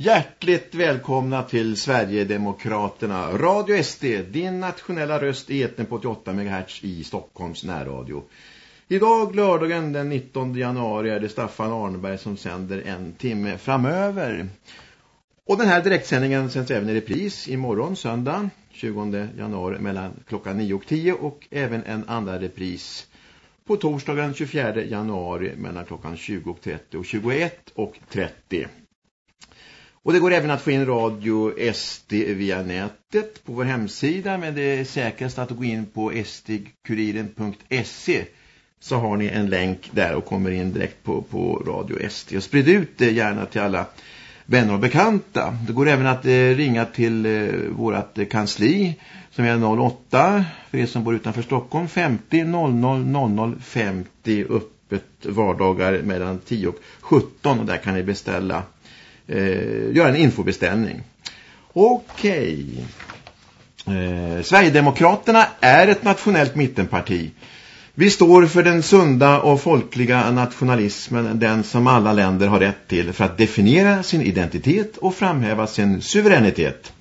Hjärtligt välkomna till Sverigedemokraterna. Radio SD, din nationella röst i eten på 88 MHz i Stockholms närradio. Idag lördagen den 19 januari är det Staffan Arnberg som sänder en timme framöver. Och den här direktsändningen sänds även i repris imorgon söndag 20 januari mellan klockan 9 och 10 och även en andra repris på torsdagen 24 januari mellan klockan 20 och 30 och 21 och 30. Och det går även att få in radio SD via nätet på vår hemsida men det är säkrast att gå in på sdkuriren.se så har ni en länk där och kommer in direkt på, på radio SD och sprid ut det gärna till alla vänner och bekanta. Det går även att eh, ringa till eh, vårt kansli som är 08 för er som bor utanför Stockholm 50 00 00 50 öppet vardagar mellan 10 och 17 och där kan ni beställa eh, göra en infobeställning. Okej. Eh, Sverigedemokraterna är ett nationellt mittenparti. Vi står för den sunda och folkliga nationalismen, den som alla länder har rätt till för att definiera sin identitet och framhäva sin suveränitet.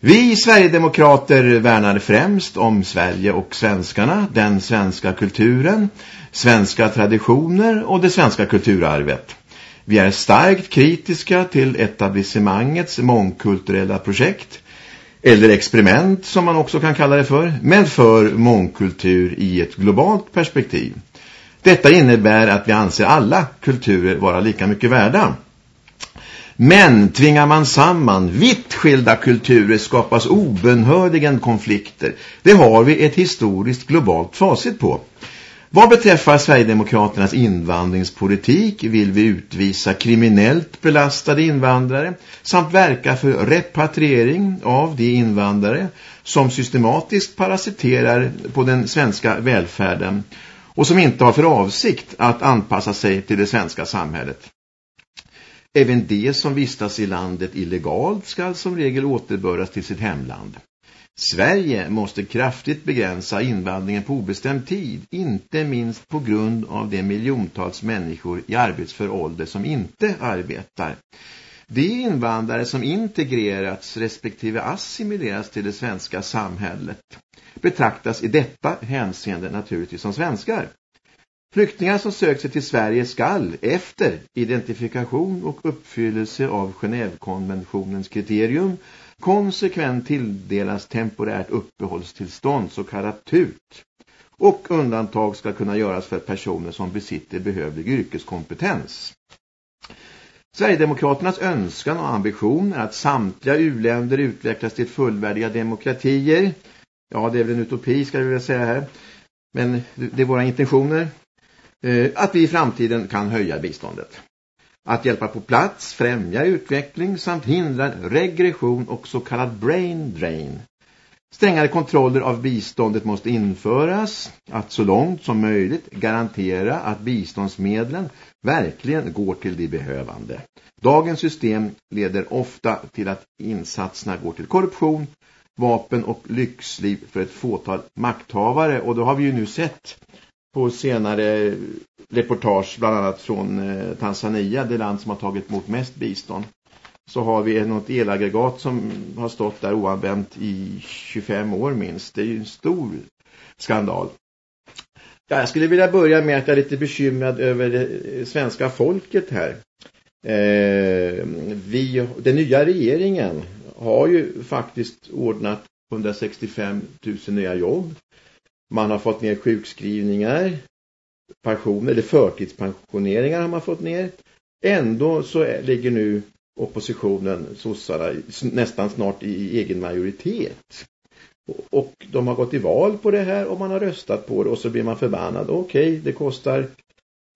Vi Sverigedemokrater värnar främst om Sverige och svenskarna, den svenska kulturen, svenska traditioner och det svenska kulturarvet. Vi är starkt kritiska till etablissemangets mångkulturella projekt, eller experiment som man också kan kalla det för, men för mångkultur i ett globalt perspektiv. Detta innebär att vi anser alla kulturer vara lika mycket värda. Men tvingar man samman vitt skilda kulturer skapas obenhörligen konflikter. Det har vi ett historiskt globalt facit på. Vad beträffar Sverigedemokraternas invandringspolitik vill vi utvisa kriminellt belastade invandrare samt verka för repatriering av de invandrare som systematiskt parasiterar på den svenska välfärden och som inte har för avsikt att anpassa sig till det svenska samhället. Även de som vistas i landet illegalt ska som regel återböras till sitt hemland. Sverige måste kraftigt begränsa invandringen på obestämd tid, inte minst på grund av de miljontals människor i arbetsför ålder som inte arbetar. De invandrare som integrerats respektive assimilerats till det svenska samhället betraktas i detta hänseende naturligtvis som svenskar. Flyktingar som söker sig till Sverige skall efter identifikation och uppfyllelse av Genèvekonventionens kriterium konsekvent tilldelas temporärt uppehållstillstånd, så kallat TUT. Och undantag ska kunna göras för personer som besitter behövlig yrkeskompetens. Sverigedemokraternas önskan och ambition är att samtliga uländer utvecklas till fullvärdiga demokratier. Ja, det är väl en utopi ska jag vilja säga här. Men det är våra intentioner. Eh, att vi i framtiden kan höja biståndet att hjälpa på plats, främja utveckling samt hindra regression och så kallad brain drain. Strängare kontroller av biståndet måste införas, att så långt som möjligt garantera att biståndsmedlen verkligen går till de behövande. Dagens system leder ofta till att insatserna går till korruption, vapen och lyxliv för ett fåtal makthavare och då har vi ju nu sett på senare reportage bland annat från eh, Tanzania, det land som har tagit emot mest bistånd. Så har vi något elaggregat som har stått där oanvänt i 25 år minst. Det är ju en stor skandal. Ja, jag skulle vilja börja med att jag är lite bekymrad över det eh, svenska folket här. Eh, vi, den nya regeringen har ju faktiskt ordnat 165 000 nya jobb. Man har fått ner sjukskrivningar, pensioner eller förtidspensioneringar har man fått ner. Ändå så ligger nu oppositionen, sossarna, nästan snart i egen majoritet. Och de har gått i val på det här och man har röstat på det och så blir man förbannad. Okej, okay, det kostar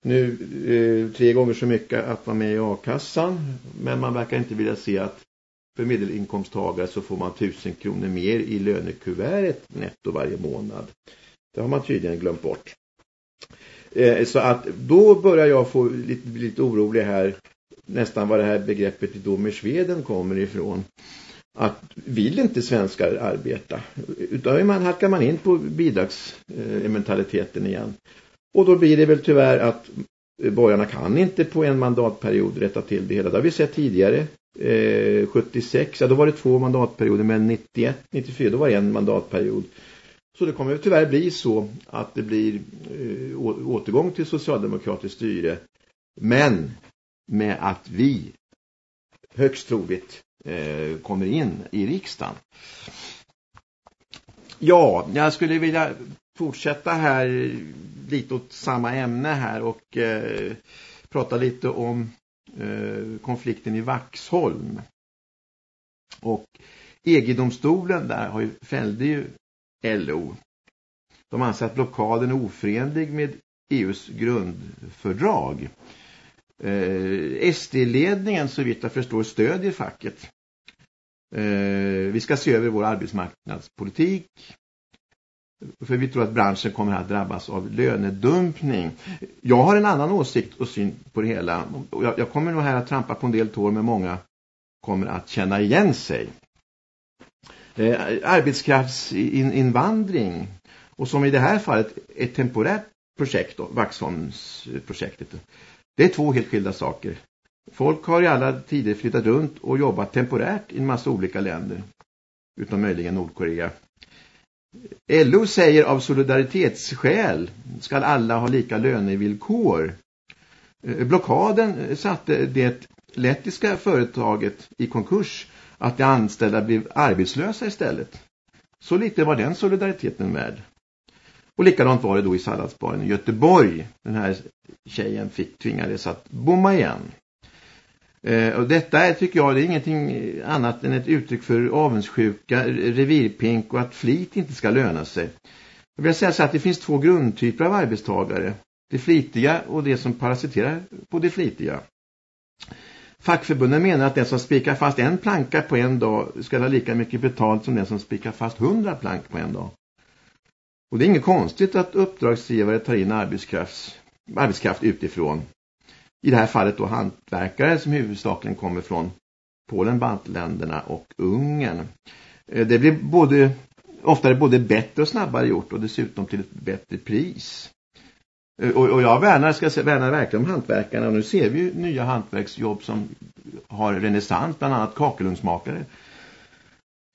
nu eh, tre gånger så mycket att vara med i a-kassan. Men man verkar inte vilja se att för medelinkomsttagare så får man tusen kronor mer i lönekuvertet netto varje månad. Det har man tydligen glömt bort. Eh, så att då börjar jag få lite, lite orolig här nästan var det här begreppet i Domersveden kommer ifrån. Att vill inte svenskar arbeta? Utan man halkar man in på bidragsmentaliteten igen. Och då blir det väl tyvärr att borgarna kan inte på en mandatperiod rätta till det hela. Det har vi sett tidigare. eh, 76, ja då var det två mandatperioder men 91, 94 då var det en mandatperiod. Så det kommer tyvärr bli så att det blir eh, återgång till socialdemokratiskt styre. Men med att vi högst troligt eh, kommer in i riksdagen. Ja, jag skulle vilja fortsätta här lite åt samma ämne här och eh, prata lite om eh, konflikten i Vaxholm. Och EG-domstolen där har ju, fällde ju LO. De anser att blockaden är oförenlig med EUs grundfördrag. Eh, SD-ledningen så vitt jag förstår stödjer facket. Eh, vi ska se över vår arbetsmarknadspolitik. För vi tror att branschen kommer att drabbas av lönedumpning. Jag har en annan åsikt och syn på det hela. Jag, jag kommer nog här att trampa på en del tår med många kommer att känna igen sig. Eh, arbetskraftsinvandring och som i det här fallet ett temporärt projekt, då, Vaxholmsprojektet. Det är två helt skilda saker. Folk har i alla tider flyttat runt och jobbat temporärt i en massa olika länder. Utom möjligen Nordkorea. LO säger av solidaritetsskäl ska alla ha lika lönevillkor. Eh, blockaden satte det lettiska företaget i konkurs att de anställda blev arbetslösa istället. Så lite var den solidariteten värd. Och likadant var det då i salladsbaren i Göteborg. Den här tjejen fick tvingades att bomma igen. Eh, och detta är, tycker jag, det är ingenting annat än ett uttryck för avundsjuka, revirpink och att flit inte ska löna sig. Jag vill säga så att det finns två grundtyper av arbetstagare. Det flitiga och det som parasiterar på det flitiga. Fackförbunden menar att den som spikar fast en planka på en dag ska ha lika mycket betalt som den som spikar fast hundra plank på en dag. Och det är inget konstigt att uppdragsgivare tar in arbetskraft, arbetskraft utifrån. I det här fallet då hantverkare som huvudsakligen kommer från Polen, Baltländerna och Ungern. Eh, det blir både, oftare både bättre och snabbare gjort och dessutom till ett bättre pris. Eh, och, och jag värnar, ska säga, värnar verkligen om hantverkarna. Nu ser vi ju nya hantverksjobb som har renässans, bland annat kakelugnsmakare.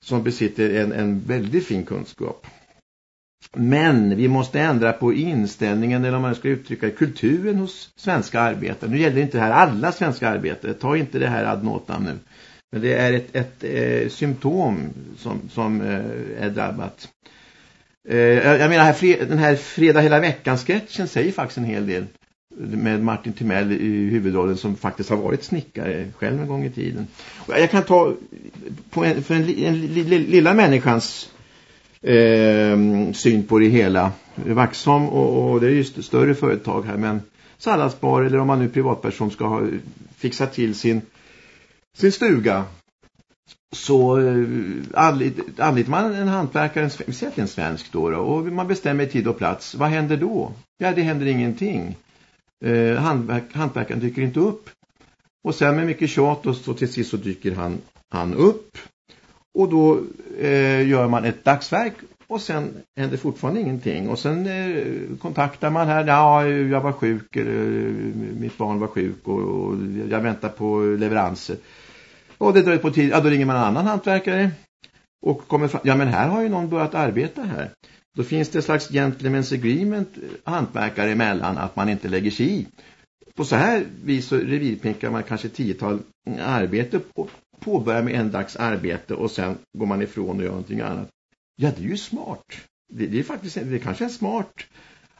Som besitter en, en väldigt fin kunskap. Men vi måste ändra på inställningen, eller om man ska uttrycka kulturen hos svenska arbetare. Nu gäller inte det här alla svenska arbetare. Ta inte det här ad notam nu. Men det är ett, ett eh, symptom som, som eh, är drabbat. Eh, jag menar, här, den här fredag hela veckan-sketchen säger faktiskt en hel del. Med Martin Timell i huvudrollen som faktiskt har varit snickare själv en gång i tiden. Och jag kan ta på en, för en, en, en lilla människans eh, syn på det hela. Vaxholm och, och det är ju större företag här men salladsbar eller om man nu privatperson ska ha, fixa till sin, sin stuga så eh, anlitar man en hantverkare, säg en svensk då, då och man bestämmer tid och plats. Vad händer då? Ja, det händer ingenting. Eh, hantverk, hantverkaren dyker inte upp. Och sen med mycket tjat och så till sist så dyker han, han upp. Och då eh, gör man ett dagsverk och sen händer fortfarande ingenting. Och sen eh, kontaktar man här, ja jag var sjuk, eller, eh, mitt barn var sjuk och, och jag väntar på leveranser. Och det dröjer på tid, ja då ringer man en annan hantverkare. Och kommer fram, ja men här har ju någon börjat arbeta här. Då finns det ett slags gentleman's agreement eh, hantverkare emellan att man inte lägger sig i. På så här vis så revirpinkar man kanske tiotal mm, arbete och påbörjar med en dags arbete och sen går man ifrån och gör någonting annat. Ja, det är ju smart. Det, det är faktiskt det är kanske en smart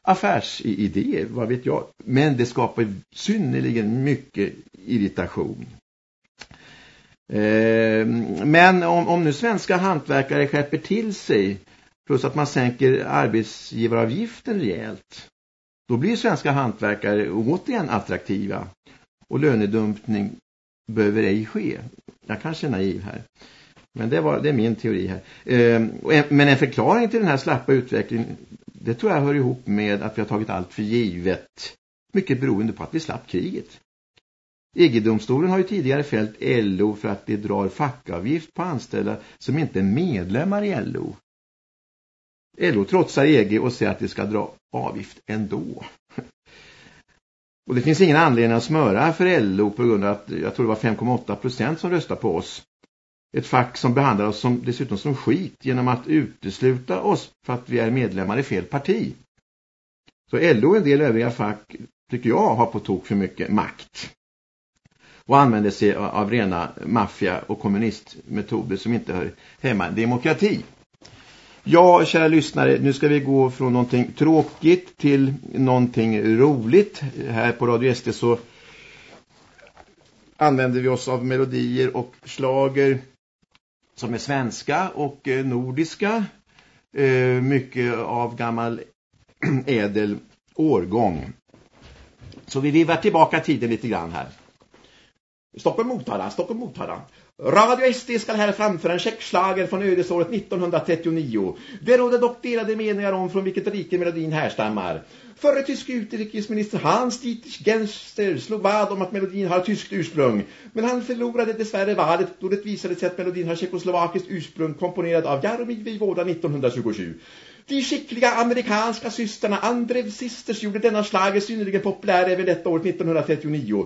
affärsidé, vad vet jag. Men det skapar synnerligen mycket irritation. Ehm, men om, om nu svenska hantverkare skärper till sig plus att man sänker arbetsgivaravgiften rejält då blir svenska hantverkare återigen attraktiva och lönedumpning behöver ej ske. Jag kanske är naiv här. Men det, var, det är min teori här. Ehm, men en förklaring till den här slappa utvecklingen det tror jag hör ihop med att vi har tagit allt för givet. Mycket beroende på att vi slapp kriget. EG-domstolen har ju tidigare fällt LO för att det drar fackavgift på anställda som inte är medlemmar i LO. LO trotsar EG och säger att det ska dra avgift ändå. Och det finns ingen anledning att smöra för LO på grund av att jag tror det var 5,8 procent som röstade på oss. Ett fack som behandlar oss som, dessutom som skit genom att utesluta oss för att vi är medlemmar i fel parti. Så LO och en del övriga fack tycker jag har på tok för mycket makt. Och använder sig av rena maffia och kommunistmetoder som inte hör hemma i demokrati. Ja, kära lyssnare, nu ska vi gå från någonting tråkigt till någonting roligt. Här på Radio SD så använder vi oss av melodier och slager som är svenska och eh, nordiska. Eh, mycket av gammal ädel årgång. Så vi vivar tillbaka tiden lite grann här. Stockholm Motala, Stockholm Motala. Radio SD ska här framföra en checkslager från ödesåret 1939. Det råder dock delade meningar om från vilket rike melodin härstammar. Förre tysk utrikesminister Hans Dietrich Genster slog vad om att melodin har tyskt ursprung. Men han förlorade dessvärre vadet då det visade sig att melodin har tjeckoslovakiskt ursprung komponerad av Jaromir Vivoda 1927. De skickliga amerikanska systrarna Andrev Sisters gjorde denna slager synnerligen populär även detta år 1939.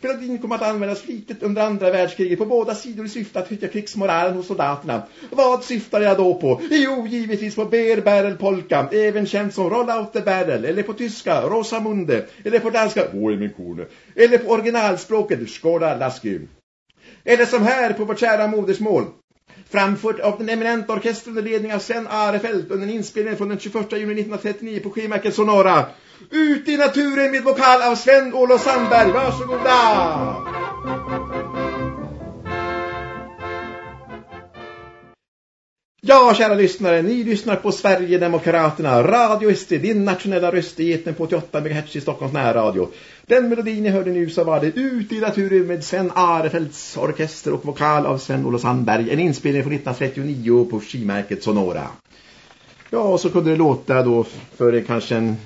Melodin kom att användas flitigt under andra världskriget på båda sidor i syfte att höja krigsmoralen hos soldaterna. Vad syftar jag då på? Jo, givetvis på Beer Barrel Polka, även känd som Roll Out the Barrel, eller på tyska Rosamunde, eller på danska Åh, min kone, eller på originalspråket Skåda Lasky. Eller som här på vårt kära modersmål framfört av den eminenta orkestern under ledning av Sven Arefelt under en inspelning från den 21 juni 1939 på skimärket Sonora. Ut i naturen med vokal av Sven-Olof Sandberg. Varsågoda! Ja, kära lyssnare, ni lyssnar på Sverigedemokraterna, Radio SD, din nationella röst i eten på 88 MHz i Stockholms närradio. Den melodin ni hörde nu så var det Ut i naturen med Sven Arefelds orkester och vokal av Sven-Olof Sandberg. En inspelning från 1939 på skimärket Sonora. Ja, och så kunde det låta då för kanske en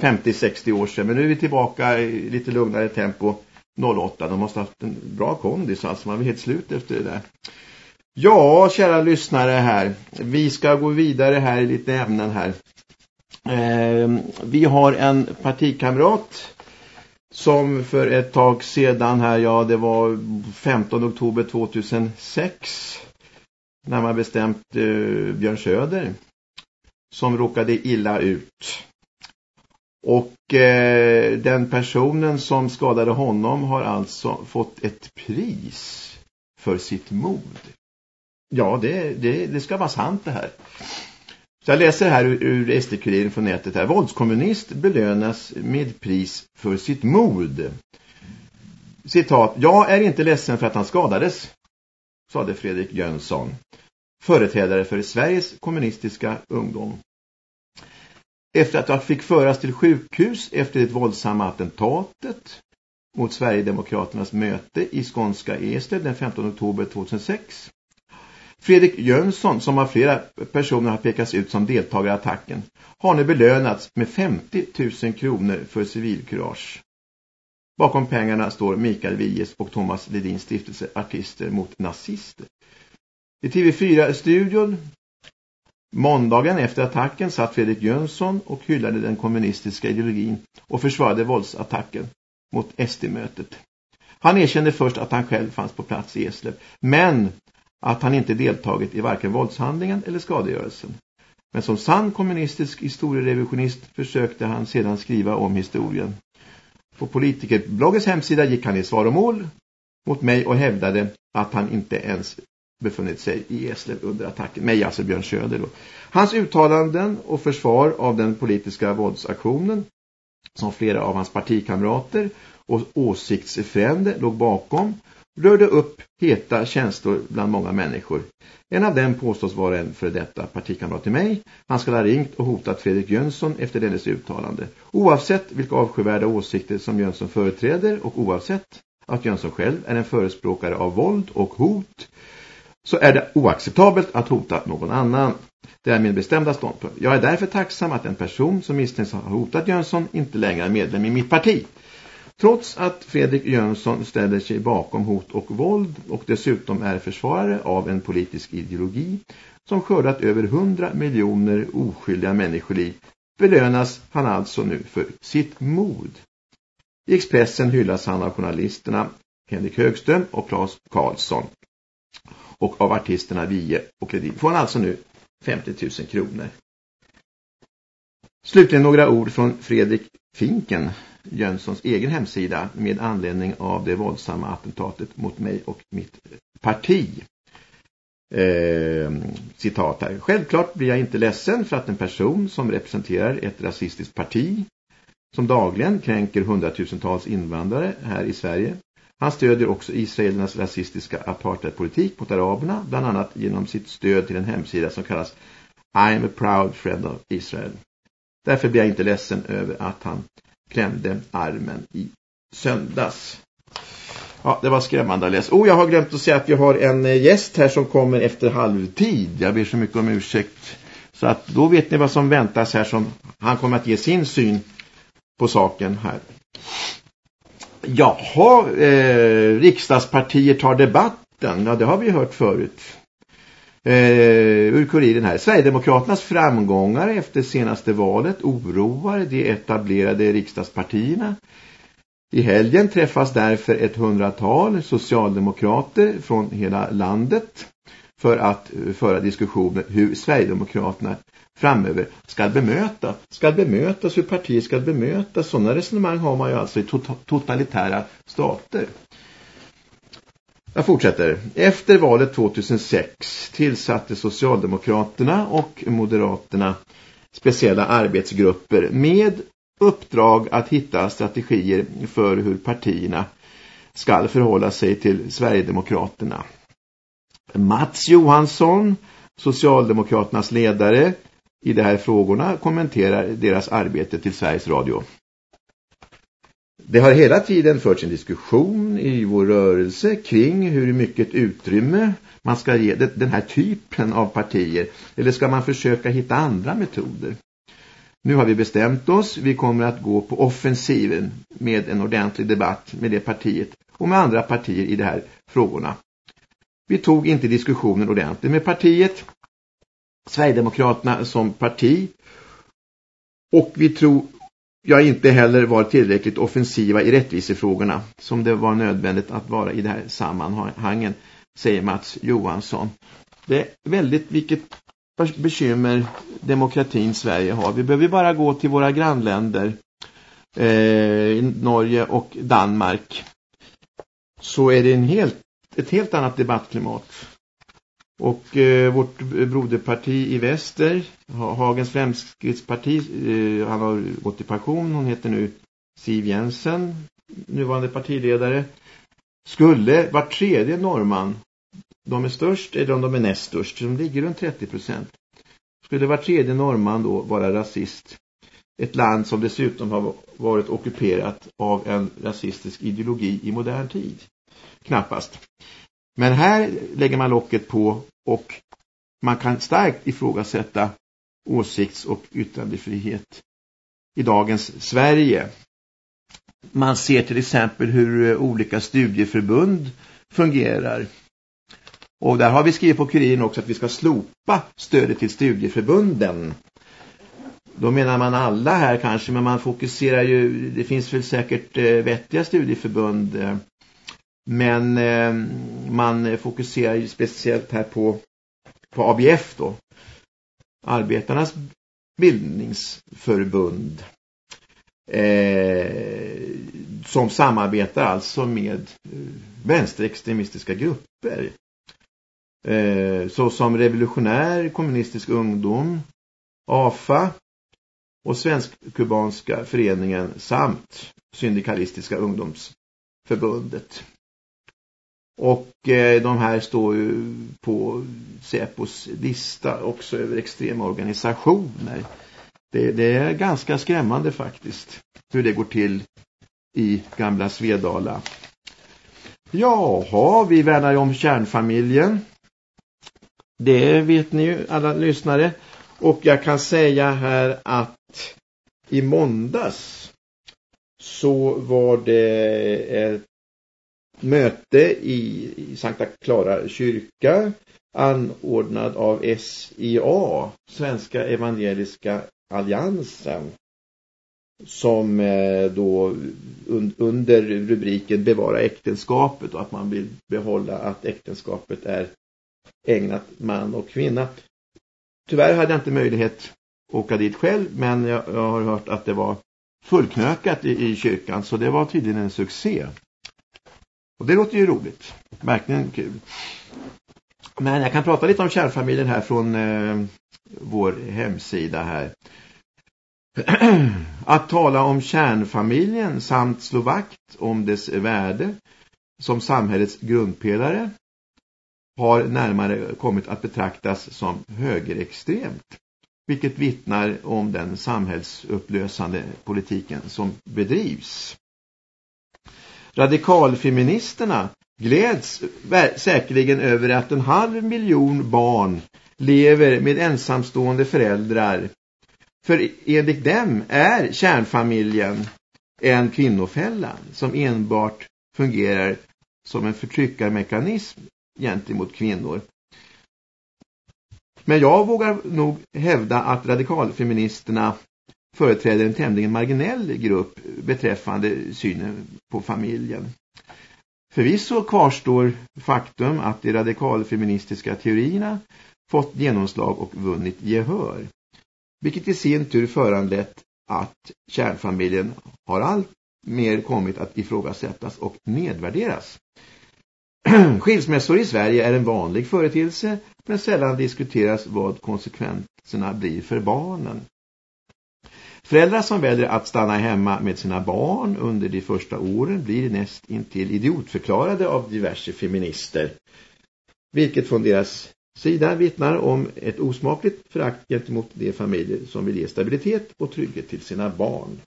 50-60 år sedan. Men nu är vi tillbaka i lite lugnare tempo 08. De måste ha haft en bra kondis, alltså man var helt slut efter det där. Ja, kära lyssnare här. Vi ska gå vidare här i lite ämnen här. Eh, vi har en partikamrat som för ett tag sedan här, ja det var 15 oktober 2006 när man bestämt eh, Björn Söder som råkade illa ut. Och eh, den personen som skadade honom har alltså fått ett pris för sitt mod. Ja, det, det, det ska vara sant det här. Så jag läser här ur, ur SD-kuriren från nätet här. Våldskommunist belönas med pris för sitt mod. Citat, jag är inte ledsen för att han skadades, sade Fredrik Jönsson, företrädare för Sveriges kommunistiska ungdom. Efter att han fick föras till sjukhus efter det våldsamma attentatet mot Sverigedemokraternas möte i Skånska Eslöv den 15 oktober 2006 Fredrik Jönsson, som av flera personer har pekats ut som deltagare i attacken, har nu belönats med 50 000 kronor för civilkurage. Bakom pengarna står Mikael Wiehes och Thomas Ledins stiftelse Artister mot nazister. I TV4-studion måndagen efter attacken satt Fredrik Jönsson och hyllade den kommunistiska ideologin och försvarade våldsattacken mot SD-mötet. Han erkände först att han själv fanns på plats i Eslöv, men att han inte deltagit i varken våldshandlingen eller skadegörelsen. Men som sann kommunistisk historierevisionist försökte han sedan skriva om historien. På politikerbloggens hemsida gick han i svaromål mot mig och hävdade att han inte ens befunnit sig i Eslöv under attacken. Mig, alltså Björn Söder då. Hans uttalanden och försvar av den politiska våldsaktionen som flera av hans partikamrater och åsiktsfrände låg bakom rörde upp heta känslor bland många människor. En av dem påstås vara en för detta partikamrat till mig. Han ska ha ringt och hotat Fredrik Jönsson efter dennes uttalande. Oavsett vilka avskyvärda åsikter som Jönsson företräder och oavsett att Jönsson själv är en förespråkare av våld och hot så är det oacceptabelt att hota någon annan. Det är min bestämda ståndpunkt. Jag är därför tacksam att en person som misstänks ha hotat Jönsson inte längre är medlem i mitt parti. Trots att Fredrik Jönsson ställer sig bakom hot och våld och dessutom är försvarare av en politisk ideologi som skördat över hundra miljoner oskyldiga människoliv belönas han alltså nu för sitt mod. I Expressen hyllas han av journalisterna Henrik Högström och Claes Karlsson. Och av artisterna Vie och Ledin får han alltså nu 50 000 kronor. Slutligen några ord från Fredrik Finken, Jönssons egen hemsida med anledning av det våldsamma attentatet mot mig och mitt parti. Eh, citat här. Självklart blir jag inte ledsen för att en person som representerar ett rasistiskt parti som dagligen kränker hundratusentals invandrare här i Sverige. Han stödjer också Israelernas rasistiska apartheidpolitik mot araberna, bland annat genom sitt stöd till en hemsida som kallas I'm a proud friend of Israel. Därför blir jag inte ledsen över att han klämde armen i söndags. Ja, det var skrämmande att läsa. Oh, jag har glömt att säga att vi har en eh, gäst här som kommer efter halvtid. Jag ber så mycket om ursäkt. Så att då vet ni vad som väntas här som han kommer att ge sin syn på saken här. Jaha, eh, riksdagspartier tar debatten. Ja, det har vi hört förut. Eh, ur kuriren här. Sverigedemokraternas framgångar efter senaste valet oroar de etablerade riksdagspartierna. I helgen träffas därför ett hundratal socialdemokrater från hela landet för att eh, föra diskussioner hur Sverigedemokraterna framöver ska bemöta, ska bemötas, hur partiet ska bemötas. Sådana resonemang har man ju alltså i tota-, totalitära stater. Jag fortsätter. Efter valet 2006 tillsatte Socialdemokraterna och Moderaterna speciella arbetsgrupper med uppdrag att hitta strategier för hur partierna ska förhålla sig till Sverigedemokraterna. Mats Johansson, Socialdemokraternas ledare i de här frågorna, kommenterar deras arbete till Sveriges Radio. Det har hela tiden förts en diskussion i vår rörelse kring hur mycket utrymme man ska ge den här typen av partier. Eller ska man försöka hitta andra metoder? Nu har vi bestämt oss. Vi kommer att gå på offensiven med en ordentlig debatt med det partiet och med andra partier i de här frågorna. Vi tog inte diskussionen ordentligt med partiet. Sverigedemokraterna som parti. Och vi tror jag inte heller var tillräckligt offensiva i rättvisefrågorna som det var nödvändigt att vara i det här sammanhangen, säger Mats Johansson. Det är väldigt vilket bekymmer demokratin Sverige har. Vi behöver bara gå till våra grannländer, eh, Norge och Danmark, så är det en helt, ett helt annat debattklimat. Och eh, vårt broderparti i väster, Hagens Fremskrittsparti, eh, han har gått i pension, hon heter nu Siv Jensen, nuvarande partiledare, skulle var tredje norrman, de är störst eller om de är näst störst, de ligger runt 30 procent. Skulle var tredje norrman då vara rasist? Ett land som dessutom har varit ockuperat av en rasistisk ideologi i modern tid. Knappast. Men här lägger man locket på och man kan starkt ifrågasätta åsikts- och yttrandefrihet i dagens Sverige. Man ser till exempel hur eh, olika studieförbund fungerar. Och där har vi skrivit på kuriren också att vi ska slopa stödet till studieförbunden. Då menar man alla här kanske, men man fokuserar ju, det finns väl säkert eh, vettiga studieförbund eh, men eh, man fokuserar ju speciellt här på, på ABF då. Arbetarnas bildningsförbund. Eh, som samarbetar alltså med eh, vänsterextremistiska grupper. Eh, så som revolutionär kommunistisk ungdom, AFA och svensk-kubanska föreningen samt syndikalistiska ungdomsförbundet. Och eh, de här står ju på Säpos lista också över extrema organisationer. Det, det, är ganska skrämmande faktiskt hur det går till i gamla Svedala. Jaha, vi värnar ju om kärnfamiljen. Det vet ni ju alla lyssnare. Och jag kan säga här att i måndags så var det ett möte i, i Sankta Clara kyrka anordnad av SIA, Svenska Evangeliska Alliansen. som eh, då under rubriken bevara äktenskapet och att man vill behålla att äktenskapet är ägnat man och kvinna. Tyvärr hade jag inte möjlighet att åka dit själv men jag, jag har hört att det var fullknökat i, i kyrkan så det var tydligen en succé. Och det låter ju roligt. Verkligen kul. Men jag kan prata lite om kärnfamiljen här från eh, vår hemsida här. Att tala om kärnfamiljen samt slå vakt om dess värde som samhällets grundpelare har närmare kommit att betraktas som högerextremt, vilket vittnar om den samhällsupplösande politiken som bedrivs. Radikalfeministerna gläds säkerligen över att en halv miljon barn lever med ensamstående föräldrar. För e- enligt dem är kärnfamiljen en kvinnofälla som enbart fungerar som en förtryckarmekanism gentemot kvinnor. Men jag vågar nog hävda att radikalfeministerna företräder en tämligen marginell grupp beträffande synen på familjen. Förvisso kvarstår faktum att de radikalfeministiska teorierna fått genomslag och vunnit gehör. Vilket i sin tur föranlett att kärnfamiljen har allt mer kommit att ifrågasättas och nedvärderas. Skilsmässor i Sverige är en vanlig företeelse men sällan diskuteras vad konsekvenserna blir för barnen. Föräldrar som väljer att stanna hemma med sina barn under de första åren blir näst intill idiotförklarade av diverse feminister. Vilket från deras sida vittnar om ett osmakligt förakt gentemot de familjer som vill ge stabilitet och trygghet till sina barn.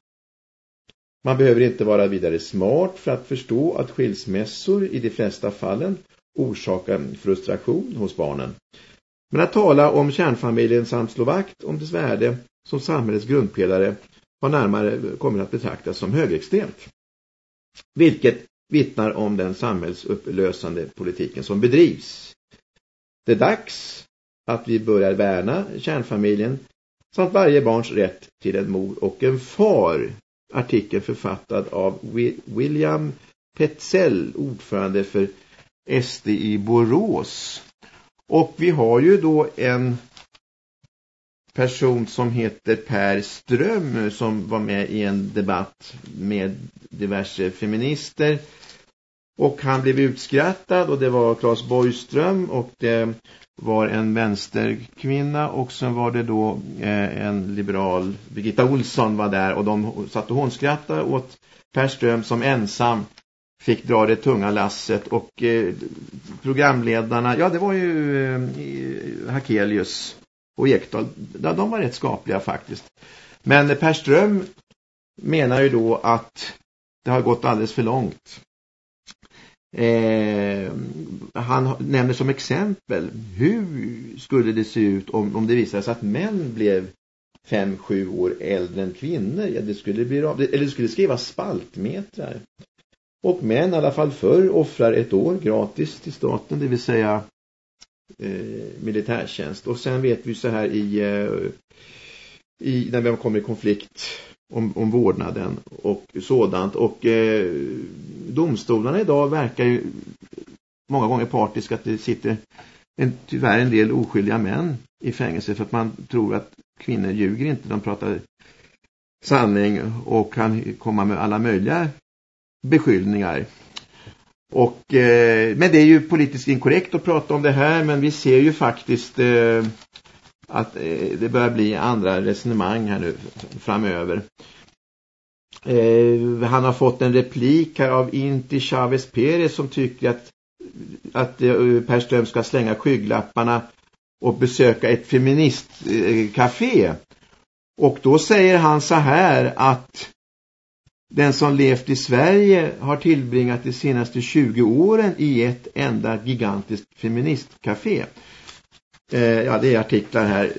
Man behöver inte vara vidare smart för att förstå att skilsmässor i de flesta fallen orsakar frustration hos barnen. Men att tala om kärnfamiljen samt slå vakt om dess värde som samhällets grundpelare har närmare kommit att betraktas som högerextremt. Vilket vittnar om den samhällsupplösande politiken som bedrivs. Det är dags att vi börjar värna kärnfamiljen samt varje barns rätt till en mor och en far. Artikeln författad av William Petzell, ordförande för SD i Borås. Och vi har ju då en person som heter Per Ström som var med i en debatt med diverse feminister. Och han blev utskrattad och det var Claes Borgström och det var en vänsterkvinna och sen var det då eh, en liberal, Birgitta Olsson var där och de satt och hånskrattade åt Per Ström som ensam fick dra det tunga lasset. Och eh, programledarna, ja det var ju eh, Hakelius och Ekdal, ja, de var rätt skapliga faktiskt. Men Per Ström menar ju då att det har gått alldeles för långt. Eh, han nämner som exempel hur skulle det se ut om, om det visade sig att män blev fem, sju år äldre än kvinnor. Ja, det skulle bli eller det skulle skrivas spaltmetrar. Och män i alla fall förr offrar ett år gratis till staten, det vill säga eh, militärtjänst. Och sen vet vi så här i, eh, i när vi kommer i konflikt om, om vårdnaden och sådant. Och eh, domstolarna idag verkar ju många gånger partiska att det sitter en, tyvärr en del oskyldiga män i fängelse för att man tror att kvinnor ljuger inte, de pratar sanning och kan komma med alla möjliga beskyllningar. Och, eh, men det är ju politiskt inkorrekt att prata om det här men vi ser ju faktiskt eh, att eh, det börjar bli andra resonemang här nu framöver. Eh, han har fått en replik här av Inti Chavez Perez som tycker att, att eh, Per Ström ska slänga skygglapparna och besöka ett feministcafé. Och då säger han så här att den som levt i Sverige har tillbringat de senaste 20 åren i ett enda gigantiskt feministcafé. Eh, ja, det är artiklar här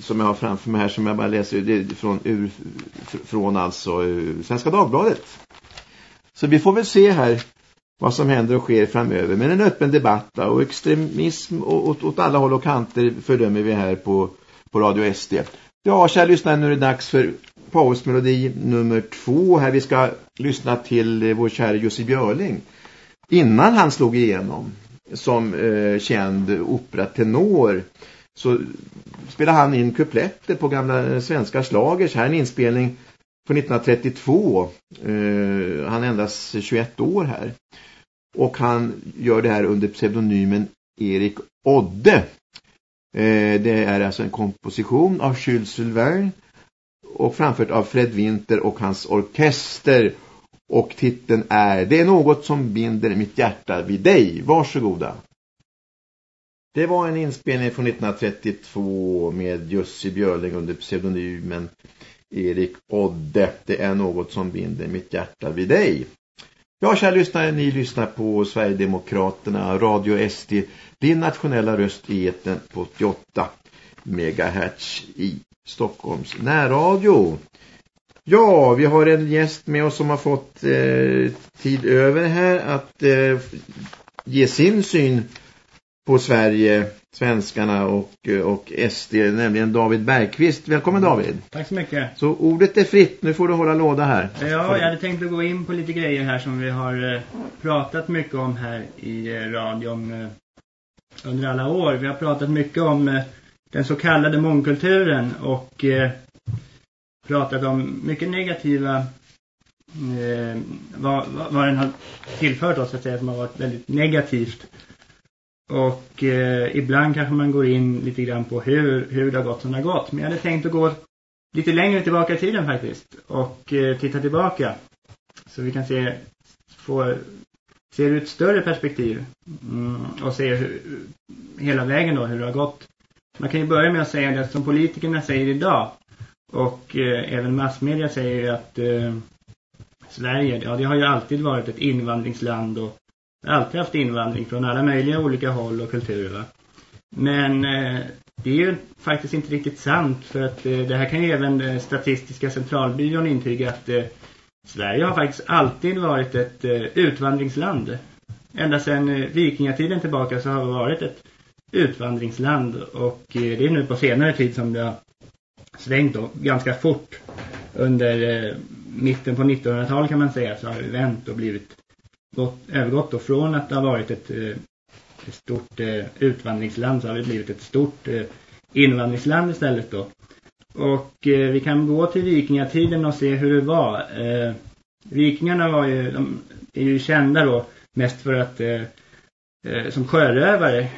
som jag har framför mig här som jag bara läser det från, ur, från alltså eh, Svenska Dagbladet. Så vi får väl se här vad som händer och sker framöver. Men en öppen debatt och extremism och, åt, åt alla håll och kanter fördömer vi här på, på Radio SD. Ja, kära lyssnare, nu är det dags för pausmelodi nummer två här. Vi ska lyssna till eh, vår kära Jussi Björling. Innan han slog igenom som eh, känd operatenor så spelade han in kupletter på gamla eh, svenska slagers. Här är en inspelning från 1932. Eh, han är endast 21 år här. Och han gör det här under pseudonymen Erik Odde. Eh, det är alltså en komposition av Jules Sylvain och framfört av Fred Winter och hans orkester. Och titeln är Det är något som binder mitt hjärta vid dig. Varsågoda. Det var en inspelning från 1932 med Jussi Björling under pseudonymen Erik Odde. Det är något som binder mitt hjärta vid dig. Ja, kära lyssnare, ni lyssnar på Sverigedemokraterna, Radio SD, din nationella röst i eten på 88 MHz i Stockholms närradio. Ja, vi har en gäst med oss som har fått eh, tid över här att eh, ge sin syn på Sverige, svenskarna och, och SD, nämligen David Bergqvist. Välkommen David. Tack så mycket. Så ordet är fritt, nu får du hålla låda här. Ja, jag hade tänkt att gå in på lite grejer här som vi har eh, pratat mycket om här i eh, radion eh, under alla år. Vi har pratat mycket om eh, den så kallade mångkulturen och eh, pratat om mycket negativa eh, vad, vad, den har tillfört oss att säga som har varit väldigt negativt. Och eh, ibland kanske man går in lite grann på hur, hur det har gått som det har gått. Men jag hade tänkt att gå lite längre tillbaka i tiden faktiskt. Och eh, titta tillbaka. Så vi kan se, få, se ur ett större perspektiv. Mm, och se hur, hela vägen då, hur det har gått. Man kan ju börja med att säga det som politikerna säger idag. Och eh, även massmedia säger ju att eh, Sverige, ja det har ju alltid varit ett invandringsland och alltid haft invandring från alla möjliga olika håll och kulturer va? Men eh, det är ju faktiskt inte riktigt sant för att eh, det här kan ju även eh, Statistiska centralbyrån intyga att eh, Sverige har faktiskt alltid varit ett eh, utvandringsland. Ända sedan eh, vikingatiden tillbaka så har vi varit ett utvandringsland och eh, det är nu på senare tid som det har svängt då ganska fort under eh, mitten på 1900-talet kan man säga så har det vänt och blivit gått, övergått då från att det har varit ett, eh, ett stort eh, utvandringsland så har det blivit ett stort eh, invandringsland istället då. Och eh, vi kan gå till vikingatiden och se hur det var. Eh, vikingarna var ju, de är ju kända då mest för att eh, eh som sjörövare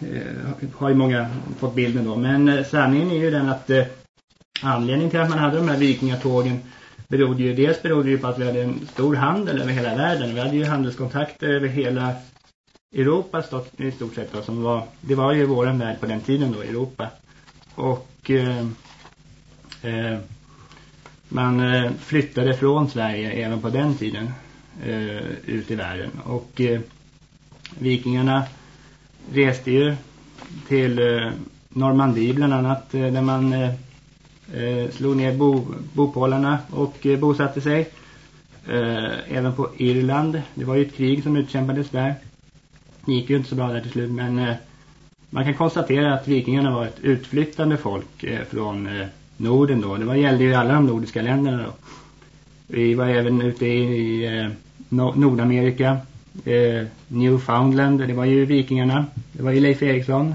Eh, har ju många fått bilden då. Men eh, sanningen är ju den att eh, anledningen till att man hade de här vikingatågen berodde ju, dels berodde ju på att vi hade en stor handel över hela världen. Vi hade ju handelskontakter över hela Europa i stort sett då, som var, det var ju våran värld på den tiden då, Europa. Och eh, eh, man eh, flyttade från Sverige även på den tiden eh, ut i världen. Och eh, vikingarna reste ju till eh, Normandie bland annat eh, där man eh, eh, slog ner bo, bopålarna och eh, bosatte sig. Eh, även på Irland. Det var ju ett krig som utkämpades där. Det gick ju inte så bra där till slut men eh, man kan konstatera att vikingarna var ett utflyttande folk eh, från eh, Norden då. Det var, gällde ju alla de nordiska länderna då. Vi var även ute i, i eh, Nordamerika, eh, Newfoundland, det var ju vikingarna. Det var ju Leif Eriksson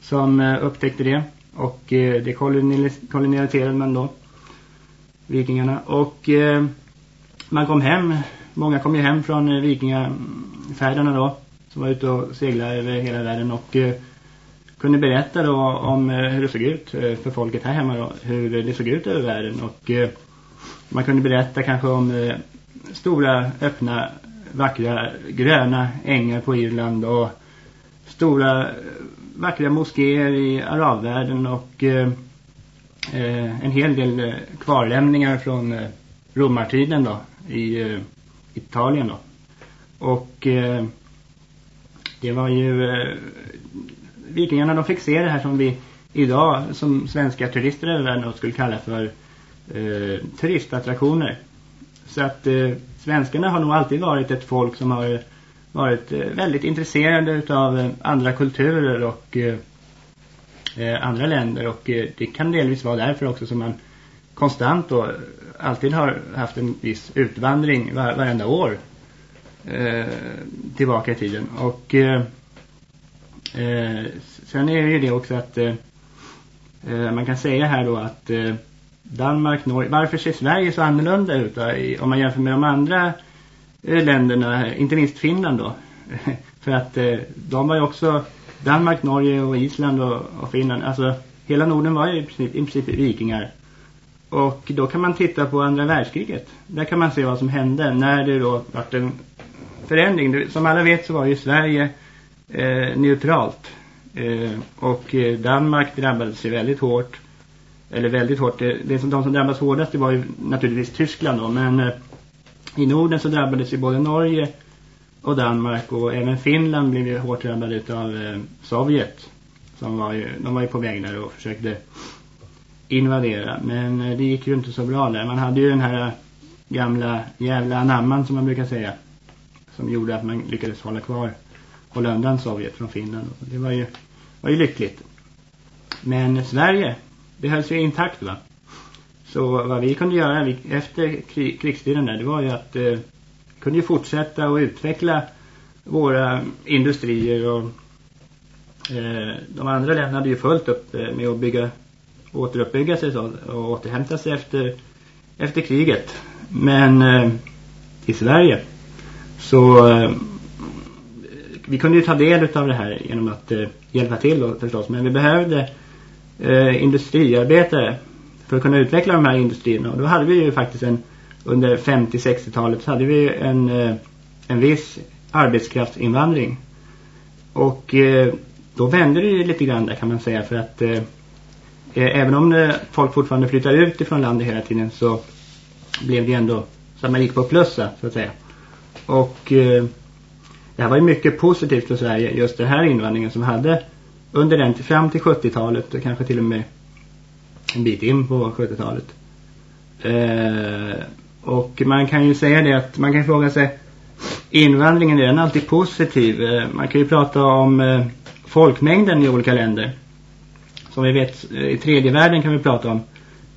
som eh, upptäckte det. Och eh, det kolonialiserade man då. Vikingarna. Och eh, man kom hem. Många kom ju hem från eh, vikingafärderna då. Som var ute och seglade över hela världen. Och eh, kunde berätta då om eh, hur det såg ut eh, för folket här hemma då. Hur det såg ut över världen. Och eh, man kunde berätta kanske om eh, stora öppna vackra gröna ängar på Irland och stora eh, vackra moskéer i arabvärlden och eh, eh en hel del eh, kvarlämningar från eh, romartiden då i eh, Italien då. Och eh, det var ju eh, vikingarna de fick se det här som vi idag som svenska turister över världen skulle kalla för eh, turistattraktioner. Så att eh, svenskarna har nog alltid varit ett folk som har varit eh, väldigt intresserade av eh, andra kulturer och eh, andra länder och det kan delvis vara därför också som man konstant och alltid har haft en viss utvandring var, varenda år eh, tillbaka i tiden. Och eh, sen är det ju det också att eh, man kan säga här då att Danmark, Norge, varför ser Sverige så annorlunda ut då, i, om man jämför med de andra eh, länderna, inte minst Finland då. För att eh, de var ju också Danmark, Norge och Island och, och Finland, alltså hela Norden var ju i princip, i princip vikingar. Och då kan man titta på andra världskriget. Där kan man se vad som hände när det då vart en förändring. Som alla vet så var ju Sverige eh, neutralt. Eh, och eh, Danmark drabbades ju väldigt hårt. Eller väldigt hårt. Det, det som, de som drabbades hårdast det var ju naturligtvis Tyskland då. Men eh, i Norden så drabbades ju både Norge och Danmark och även Finland blev ju hårt drabbade av eh, Sovjet. Som var ju, de var ju på väg där och försökte invadera. Men eh, det gick ju inte så bra där. Man hade ju den här gamla jävla anamman som man brukar säga. Som gjorde att man lyckades hålla kvar, hålla undan Sovjet från Finland. Det var ju, var ju lyckligt. Men Sverige, det hölls ju intakt va. Så vad vi kunde göra efter krig, krigstiden där, det var ju att eh, kunde ju fortsätta och utveckla våra industrier och eh, de andra länderna hade ju fullt upp eh, med att bygga återuppbygga sig så, och återhämta sig efter, efter kriget. Men eh, i Sverige så eh, vi kunde ju ta del av det här genom att eh, hjälpa till då, förstås. Men vi behövde eh, industriarbetare för att kunna utveckla de här industrierna. Och då hade vi ju faktiskt en, under 50-60-talet så hade vi en, eh, en viss arbetskraftsinvandring. Och eh, då vände det ju lite grann där kan man säga för att eh, Eh, även om eh, folk fortfarande flyttar ut ifrån landet hela tiden så blev det ändå så att man gick på plussa så att säga. Och eh, det här var ju mycket positivt för Sverige, just den här invandringen som hade under den till fram till 70-talet och kanske till och med en bit in på 70-talet. Eh, och man kan ju säga det att man kan fråga sig invandringen är den alltid positiv? Eh, man kan ju prata om eh, folkmängden i olika länder som vi vet eh, i tredje världen kan vi prata om.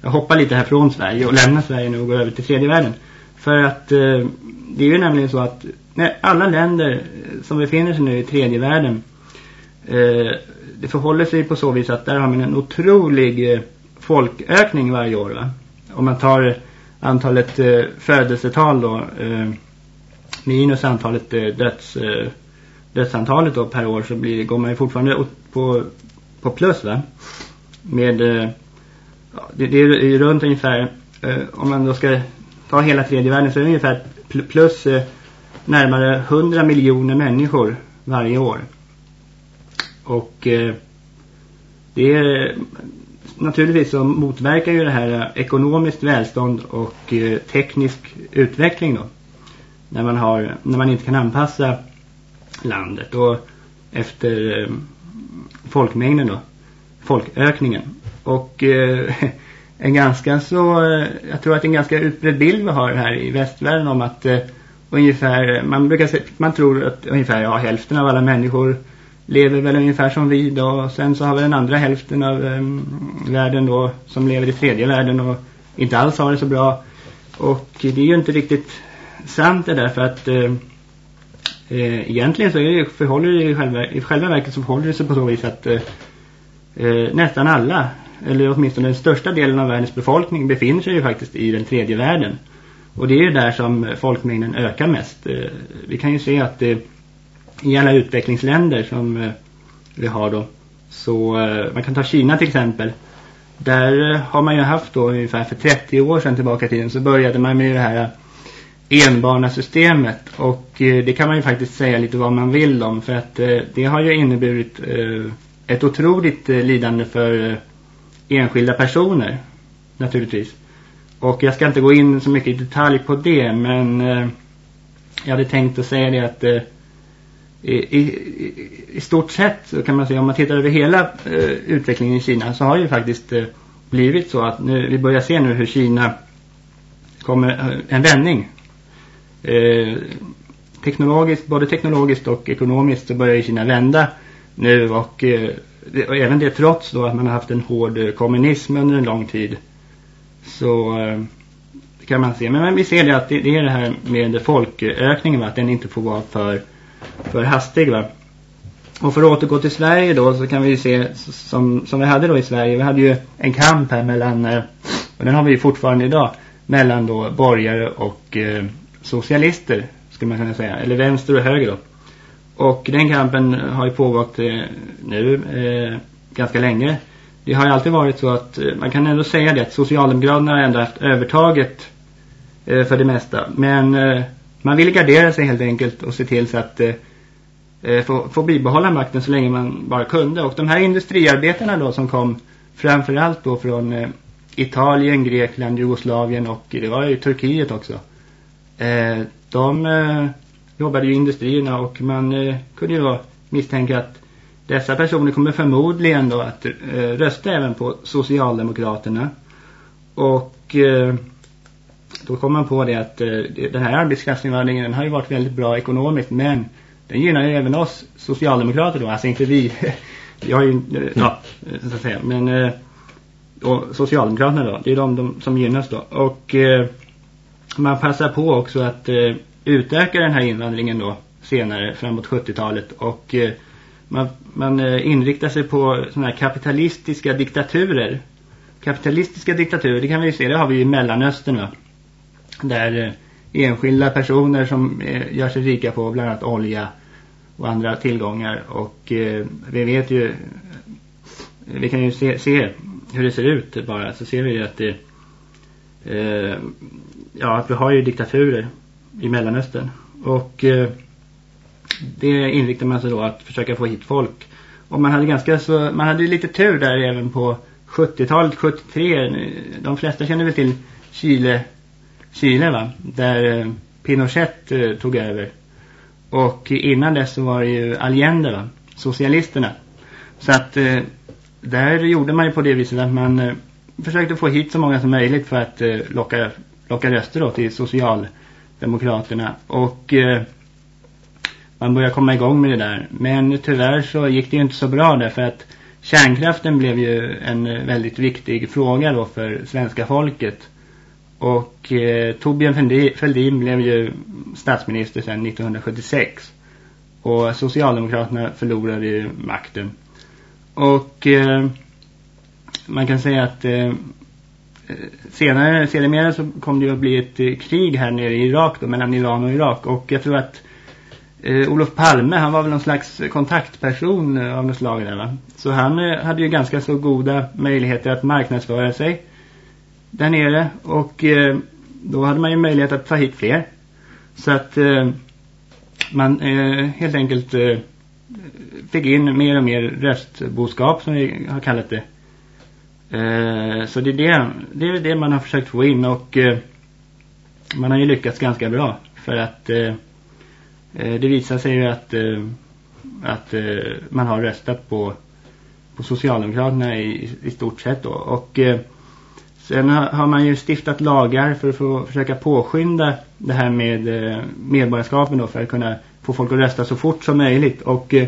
Jag hoppar lite här från Sverige och lämnar Sverige nu och går över till tredje världen. För att eh, det är ju nämligen så att nej, alla länder eh, som befinner sig nu i tredje världen eh, det förhåller sig på så vis att där har man en otrolig eh, folkökning varje år va? Om man tar antalet eh, födelsetal då eh, minus antalet eh, döds, eh, dödsantalet då per år så blir, går man ju fortfarande på på plus va? Med, eh, ja, det, det är runt ungefär, eh, om man då ska ta hela tredje världen så är det ungefär plus eh, närmare 100 miljoner människor varje år. Och eh, det är naturligtvis så motverkar ju det här eh, ekonomiskt välstånd och eh, teknisk utveckling då. När man, har, när man inte kan anpassa landet och efter folkmängden då. Folkökningen. Och eh, en ganska så, jag tror att det är en ganska utbredd bild vi har här i västvärlden om att eh, ungefär, man brukar säga, man tror att ungefär ja, hälften av alla människor lever väl ungefär som vi då. Och sen så har vi den andra hälften av ehm, världen då som lever i tredje världen och inte alls har det så bra. Och det är ju inte riktigt sant det där för att ehm, eh, egentligen så är det, förhåller det i själva, i själva verket så förhåller det sig på så vis att eh, eh, nästan alla, eller åtminstone den största delen av världens befolkning befinner sig ju faktiskt i den tredje världen. Och det är ju där som folkmängden ökar mest. Eh, vi kan ju se att eh, i alla utvecklingsländer som eh, vi har då, så eh, man kan ta Kina till exempel. Där eh, har man ju haft då ungefär för 30 år sedan tillbaka i tiden så började man med det här eh, enbarnasystemet och eh, det kan man ju faktiskt säga lite vad man vill om för att det har ju inneburit ett otroligt lidande för enskilda personer naturligtvis. Och jag ska inte gå in så mycket i detalj på det men jag hade tänkt att säga det att i, i, i stort sett så kan man säga om man tittar över hela eh, utvecklingen i Kina så har ju faktiskt eh, blivit så att nu, vi börjar se nu hur Kina kommer eh, en vändning eh, teknologiskt, både teknologiskt och ekonomiskt så börjar Kina vända nu och, eh, och även det trots då att man har haft en hård kommunism under en lång tid. så eh, kan man se. Men, men vi ser det att det, det, är det här med folkökningen va? att den inte får vara för, för hastig va. Och för att återgå till Sverige då så kan vi se som, som vi hade då i Sverige. Vi hade ju en kamp här mellan, eh, och den har vi ju fortfarande idag, mellan då borgare och eh, socialister skulle man kunna säga. Eller vänster och höger då. Och den kampen har ju pågått eh, nu eh, ganska länge. Det har ju alltid varit så att eh, man kan ändå säga det att Socialdemokraterna har ändå haft övertaget eh, för det mesta. Men eh, man vill gardera sig helt enkelt och se till så att eh, eh, få, få bibehålla makten så länge man bara kunde. Och de här industriarbetarna då som kom framförallt då från eh, Italien, Grekland, Jugoslavien och det var ju Turkiet också. Eh, de eh, jobbade ju i industrierna och man eh, kunde ju då misstänka att dessa personer kommer förmodligen då att eh, rösta även på Socialdemokraterna. Och eh, då kom man på det att eh, den här arbetskraftsinvandringen den har ju varit väldigt bra ekonomiskt men den gynnar ju även oss socialdemokrater då, alltså inte vi. vi har ju, eh, ja, så att säga, men eh, och Socialdemokraterna då, det är de, de som gynnas då. Och eh, man passar på också att eh, utöka den här invandringen då senare framåt 70-talet och eh, man, man eh, inriktar sig på sådana här kapitalistiska diktaturer. Kapitalistiska diktaturer, det kan vi ju se, det har vi ju i Mellanöstern va? Där eh, enskilda personer som eh, gör sig rika på bland annat olja och andra tillgångar. Och eh, vi vet ju vi kan ju se, se, hur det ser ut bara. Så ser vi ju att det ja att vi har ju diktaturer i Mellanöstern. Och det inriktar man sig då att försöka få hit folk. Och man hade ganska så man hade lite tur där även på 70-talet 73 de flesta känner väl till Chile Chile va där eh, Pinochet eh, tog över och innan dess så var det ju Allende va socialisterna så att eh, där gjorde man ju på det viset att man försökte få hit så många som möjligt för att locka, locka röster då till socialdemokraterna. Och man började komma igång med det där. Men tyvärr så gick det ju inte så bra därför att kärnkraften blev ju en väldigt viktig fråga då för svenska folket. Och eh, Torbjörn Fälldin blev ju statsminister sedan 1976. Och Socialdemokraterna förlorade ju makten. Och eh, man kan säga att eh, senare, senare så kom det ju att bli ett eh, krig här nere i Irak då, mellan Iran och Irak. Och jag tror att eh, Olof Palme, han var väl någon slags kontaktperson eh, av något slag där va. Så han eh, hade ju ganska så goda möjligheter att marknadsföra sig där nere. Och eh, då hade man ju möjlighet att ta hit fler. Så att eh, man eh, helt enkelt eh, fick in mer och mer röstboskap som vi har kallat det. Eh, så det är det, det är det man har försökt få in och man har ju lyckats ganska bra för att det visar sig ju att, att man har röstat på, på Socialdemokraterna i, i stort sett då. Och sen har, man ju stiftat lagar för att få, försöka påskynda det här med eh, medborgarskapen då för att kunna få folk att rösta så fort som möjligt och eh,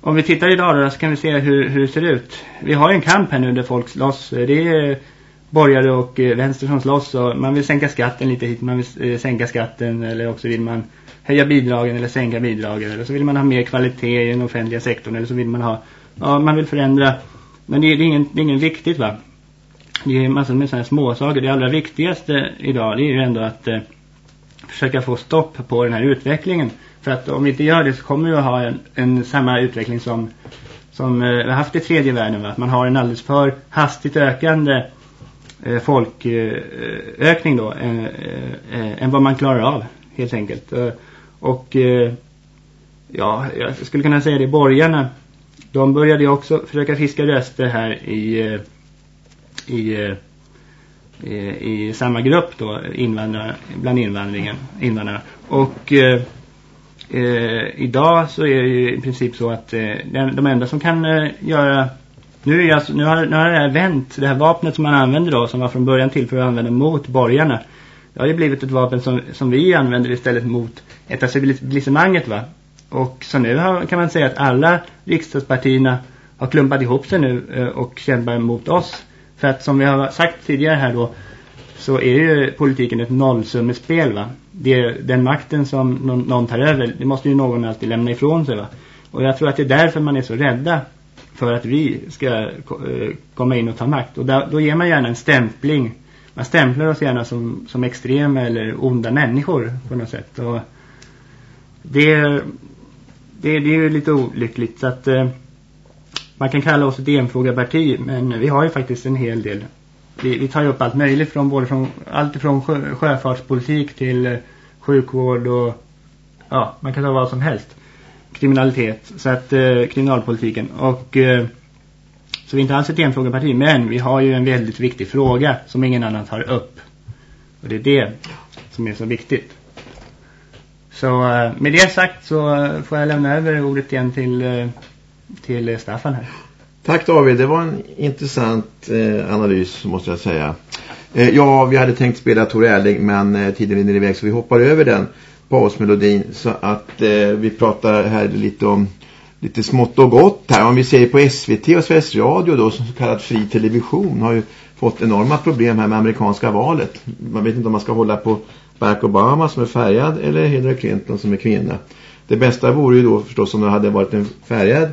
om vi tittar idag då så kan vi se hur, hur det ser ut. Vi har en kamp här nu där folk slåss. Eh, det är borgare och vänster som slåss och man vill sänka skatten lite hit. Man vill sänka skatten eller också vill man höja bidragen eller sänka bidragen. Eller så vill man ha mer kvalitet i den offentliga sektorn eller så vill man ha, ja man vill förändra. Men det är, det är, ingen, det är ingen viktigt va. Det är massor med sådana småsaker. Det allra viktigaste idag det är ju ändå att eh, försöka få stopp på den här utvecklingen. För att om vi inte gör det så kommer vi att ha en, en samma utveckling som, som eh, vi har haft i tredje världen. Va? Att man har en alldeles för hastigt ökande eh, folkökning eh, då eh, eh, än vad man klarar av helt enkelt. Eh, och eh, ja, jag skulle kunna säga det, borgarna de började ju också försöka fiska röster här i, eh, i, i, i samma grupp då, invandrare, bland invandringen, invandrarna. Och eh, eh, idag så är det ju i princip så att eh, de enda som kan eh, göra nu, är alltså, nu, har, nu har det här vänt, det här vapnet som man använder då som var från början till för att använda mot borgarna det har ju blivit ett vapen som, som vi använder istället mot etablissemanget va? Och så nu har, kan man säga att alla riksdagspartierna har klumpat ihop sig nu eh, och kämpar mot oss. För att som vi har sagt tidigare här då så är ju politiken ett nollsummespel va. Det är den makten som någon tar över, det måste ju någon alltid lämna ifrån sig va. Och jag tror att det är därför man är så rädda för att vi ska eh, komma in och ta makt. Och då, då ger man gärna en stämpling. Man stämplar oss gärna som, som extrema eller onda människor på något sätt. Och det, det, det är ju lite olyckligt så att eh, man kan kalla oss ett enfrågeparti, men vi har ju faktiskt en hel del. Vi, vi tar ju upp allt möjligt från både från allt ifrån sjö, sjöfartspolitik till eh, sjukvård och ja, man kan ta vad som helst kriminalitet, så att eh, kriminalpolitiken och eh, så vi är inte alls ett enfrågeparti men vi har ju en väldigt viktig fråga som ingen annan tar upp. Och det är det som är så viktigt. Så eh, med det sagt så eh, får jag lämna över ordet igen till, till eh, Staffan här. Tack David, det var en intressant eh, analys måste jag säga. Eh, ja, vi hade tänkt spela Tor Erling men eh, tiden rinner iväg så vi hoppar över den pausmelodin så att eh, vi pratar här lite om lite smått och gott här. Om vi ser på SVT och Sveriges Radio då, som så kallad fri television har ju fått enorma problem här med amerikanska valet. Man vet inte om man ska hålla på Barack Obama som är färgad eller Hillary Clinton som är kvinna. Det bästa vore ju då förstås om det hade varit en färgad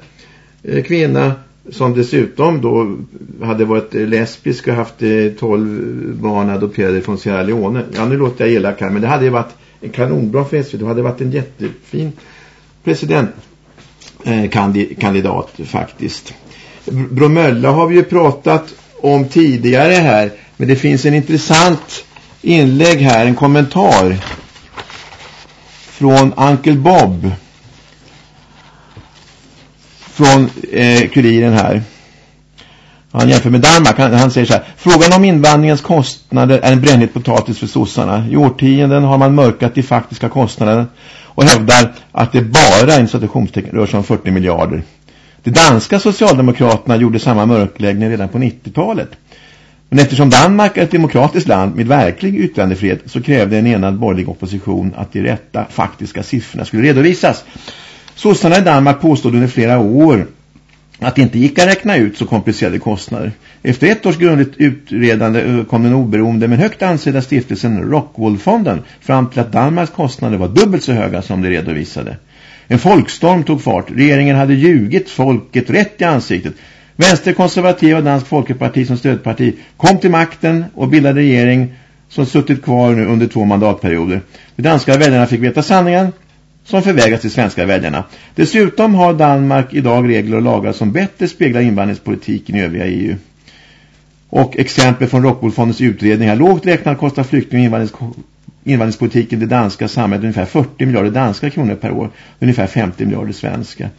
Eh, kvinna som dessutom då hade varit lesbisk och haft eh, 12 barn adopterade från Sierra Leone. Ja, nu låter jag elak här, men det hade ju varit en kanonbra för SVT. Det hade varit en jättefin presidentkandidat eh, faktiskt. Bromölla har vi ju pratat om tidigare här. Men det finns en intressant inlägg här, en kommentar från Uncle Bob från eh, kuriren här. Han jämför med Danmark. Han, han, säger så här. Frågan om invandringens kostnader är en brännhet potatis för sossarna. I årtionden har man mörkat de faktiska kostnaderna och hävdar att det bara en situationstecken rör sig om 40 miljarder. De danska socialdemokraterna gjorde samma mörkläggning redan på 90-talet. Men eftersom Danmark är ett demokratiskt land med verklig yttrandefrihet så krävde en enad borgerlig opposition att de rätta faktiska siffrorna skulle redovisas. Sossarna i Danmark påstod under flera år att det inte gick att räkna ut så komplicerade kostnader. Efter ett års grundligt utredande eh, kom den oberoende men högt ansedda stiftelsen Rockwool-fonden fram till att Danmarks kostnader var dubbelt så höga som de redovisade. En folkstorm tog fart. Regeringen hade ljugit folket rätt i ansiktet. Vänsterkonservativa Dansk Folkeparti som stödparti kom till makten och bildade regering som suttit kvar nu under två mandatperioder. De danska väljarna fick veta sanningen som förvägras till svenska väljarna. Dessutom har Danmark idag regler och lagar som bättre speglar invandringspolitiken i övriga EU. Och exempel från Rockwoolfondens utredning här. Lågt räknat kostar flykting- och invandrings invandringspolitiken det danska samhället ungefär 40 miljarder danska kronor per år. Ungefär 50 miljarder svenska.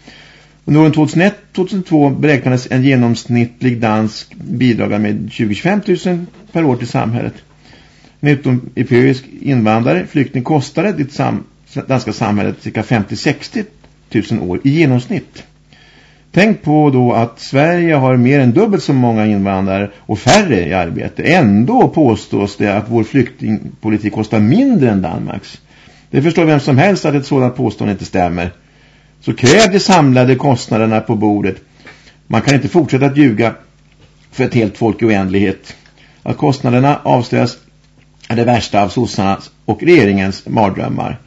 Under åren 2001-2002 beräknades en genomsnittlig dansk bidraga med 20-25 000 per år till samhället. En utomeuropeisk invandrare, flykting kostade det sam danska samhället cirka 50-60 000 år i genomsnitt. Tänk på då att Sverige har mer än dubbelt så många invandrare och färre i arbete. Ändå påstås det att vår flyktingpolitik kostar mindre än Danmarks. Det förstår vem som helst att ett sådant påstående inte stämmer. Så kräv de samlade kostnaderna på bordet. Man kan inte fortsätta att ljuga för ett helt folk i oändlighet. Att kostnaderna avslöjas är det värsta av sossarnas och regeringens mardrömmar.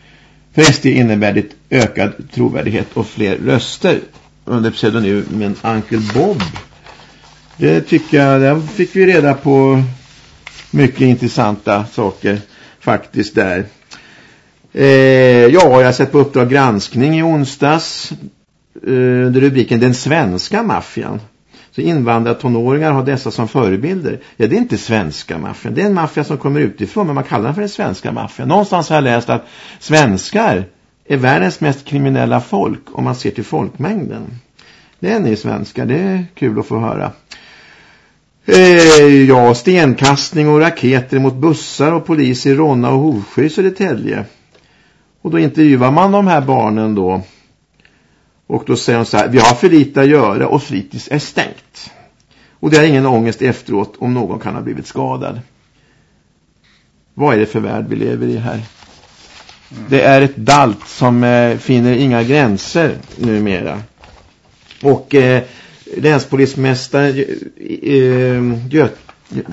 För SD innebär det ökad trovärdighet och fler röster under pseudonymen Uncle Bob. Det tycker jag, där fick vi reda på mycket intressanta saker faktiskt där. Eh, ja, jag har sett på Uppdrag granskning i onsdags eh, under rubriken Den svenska maffian. Så invandrartonåringar har dessa som förebilder. Ja, det är inte svenska maffian. Det är en maffia som kommer utifrån, men man kallar den för den svenska maffian. Någonstans har jag läst att svenskar är världens mest kriminella folk om man ser till folkmängden. Det är ni svenskar, det är kul att få höra. Eh, ja, stenkastning och raketer mot bussar och polis i Ronna och Hovsjö i Södertälje. Och då intervjuar man de här barnen då och då säger hon så här, vi har för lite att göra och fritids är stängt. Och det är ingen ångest efteråt om någon kan ha blivit skadad. Vad är det för värld vi lever i här? Mm. Det är ett dalt som eh, finner inga gränser numera. Och eh, länspolismästare eh, Göt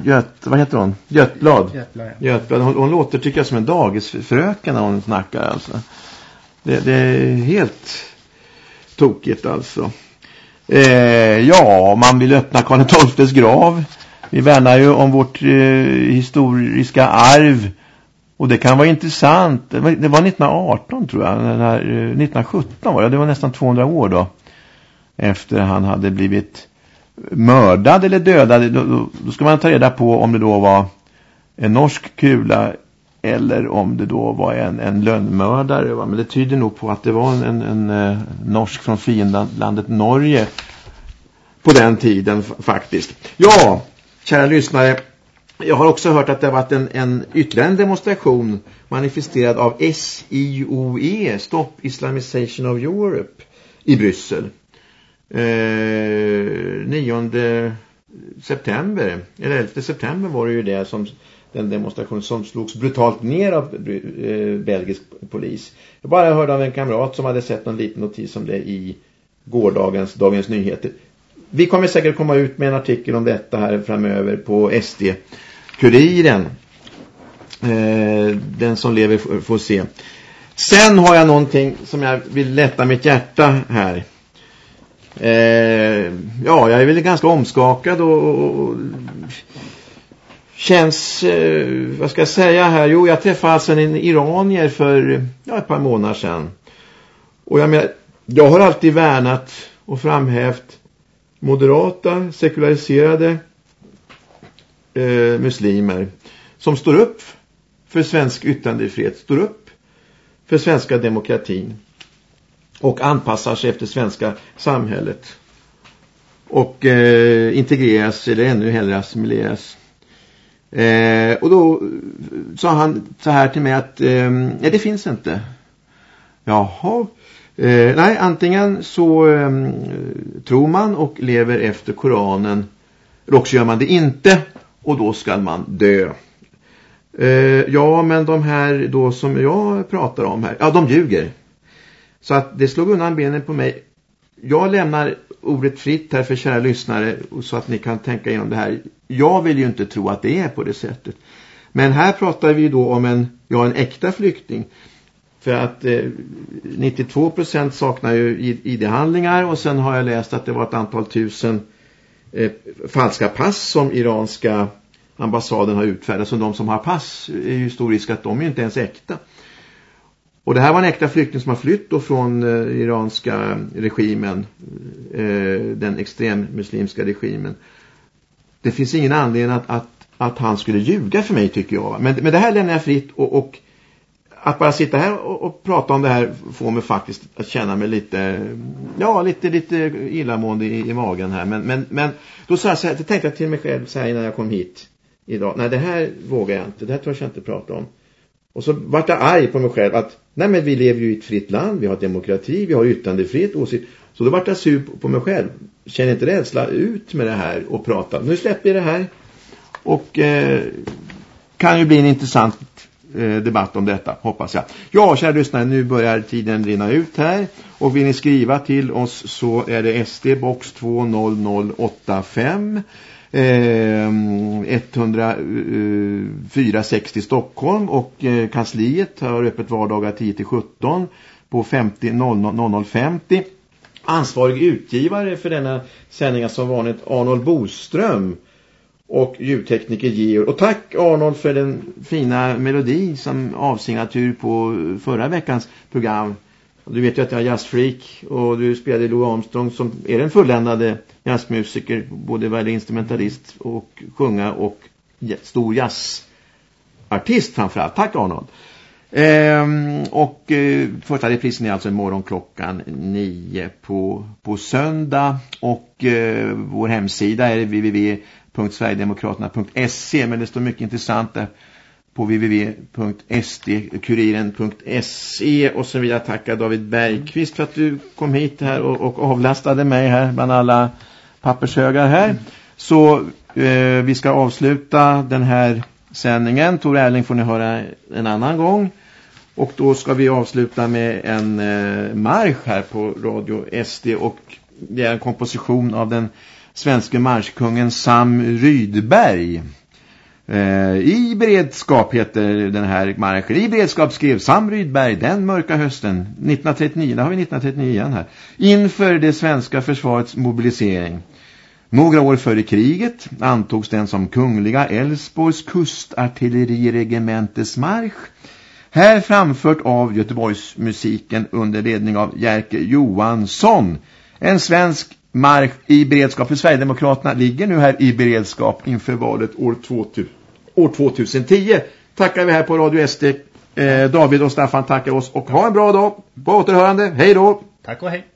Göt, vad heter hon? Götblad. Götblad, ja. Götblad. Hon, hon låter tycker jag som en dagisfröken när hon snackar alltså. Det, det är helt tokigt alltså. Eh, ja, man vill öppna Karl XIIs grav. Vi värnar ju om vårt eh, historiska arv. Och det kan vara intressant. Det var, det var 1918 tror jag. Här, eh, 1917 var det. Det var nästan 200 år då. Efter han hade blivit mördad eller dödad. Då, då, då ska man ta reda på om det då var en norsk kula eller om det då var en, en lönnmördare. Va? Men det tyder nog på att det var en, en, en eh, norsk från fiendelandet Norge på den tiden faktiskt. Ja, kära lyssnare. Jag har också hört att det har varit en, en ytterligare en demonstration manifesterad av SIOE, Stop Islamization of Europe, i Bryssel. Eh, 9 september, eller 11 september var det ju det som den demonstrationen som slogs brutalt ner av eh, belgisk polis. Jag bara hörde av en kamrat som hade sett någon liten notis om det i gårdagens Dagens Nyheter. Vi kommer säkert komma ut med en artikel om detta här framöver på SD-kuriren. Eh, den som lever får se. Sen har jag någonting som jag vill lätta mitt hjärta här. Eh, ja, jag är väl ganska omskakad och, och känns, eh, vad ska jag säga här? Jo, jag träffade alltså en iranier för ja, ett par månader sedan. Och jag menar, jag har alltid värnat och framhävt moderata, sekulariserade eh, muslimer som står upp för svensk yttrandefrihet, står upp för svenska demokratin och anpassar sig efter svenska samhället och eh, integreras eller ännu hellre assimileras. Eh, och då eh, sa han så här till mig att eh, ja, det finns inte. Jaha. Eh, nej, antingen så eh, tror man och lever efter Koranen eller också gör man det inte och då ska man dö. Eh, ja, men de här då som jag pratar om här, ja de ljuger. Så att det slog undan benen på mig. Jag lämnar ordet fritt här för kära lyssnare så att ni kan tänka igenom det här. Jag vill ju inte tro att det är på det sättet. Men här pratar vi då om en, ja, en äkta flykting. För att eh, 92% saknar ju ID-handlingar och sen har jag läst att det var ett antal tusen eh, falska pass som iranska ambassaden har utfärdat. Så de som har pass är ju stor risk att de är inte ens äkta. Och det här var en äkta flykting som har flytt då från eh, iranska regimen, eh, den extremmuslimska regimen. Det finns ingen anledning att, att, att han skulle ljuga för mig tycker jag. Men, men det här lämnar jag fritt och, och att bara sitta här och, och, prata om det här får mig faktiskt att känna mig lite, ja lite, lite illamående i, i magen här. Men, men, men då sa jag så här, det tänkte jag till mig själv så här innan jag kom hit idag. Nej det här vågar jag inte, det här törs jag inte prata om. Och så vart jag arg på mig själv att nej men vi lever ju i ett fritt land, vi har demokrati, vi har yttrandefrihet, åsikt. Så då vart jag sur på mig själv. Känner inte rädsla ut med det här och prata. Nu släpper jag det här. Och eh, kan ju bli en intressant eh, debatt om detta, hoppas jag. Ja, kära lyssnare, nu börjar tiden rinna ut här. Och vill ni skriva till oss så är det SD box 20085 eh, 10460 Stockholm och eh, kansliet har öppet vardagar 10-17 på 50 00 50. Ansvarig utgivare för denna sändning som vanligt Arnold Boström och ljudtekniker Georg. Och tack Arnold för den fina melodi som avsignatur på förra veckans program. Du vet ju att jag är jazzfreak och du spelade Louis Armstrong som är en fulländade jazzmusiker, både värld instrumentalist och sjunga och stor jazzartist framförallt. Tack Arnold. Ehm, och eh, första reprisen är alltså imorgon klockan nio på, på söndag och eh, vår hemsida är www.sverigedemokraterna.se men det står mycket intressant där på www.sdkuriren.se och så vill jag tacka David Bergqvist för att du kom hit här och, och avlastade mig här bland alla pappershögar här. Så eh, vi ska avsluta den här sändningen. Tor Erling får ni höra en annan gång. Och då ska vi avsluta med en eh, marsch här på Radio SD och det är en komposition av den svenske marschkungen Sam Rydberg. Eh, I beredskap heter den här marschen. I beredskap skrev Sam Rydberg den mörka hösten 1939, där har vi 1939 igen här. Inför det svenska försvarets mobilisering. Några år före kriget antogs den som kungliga Älvsborgs kustartilleriregementes marsch. Här framfört av Göteborgs musiken under ledning av Jerke Johansson. En svensk marsch i beredskap för Sverigedemokraterna ligger nu här i beredskap inför valet år, 2000, år 2010. Tackar vi här på Radio SD. Eh, David och Staffan tackar oss och ha en bra dag. På återhörande. Hej då! Tack och hej.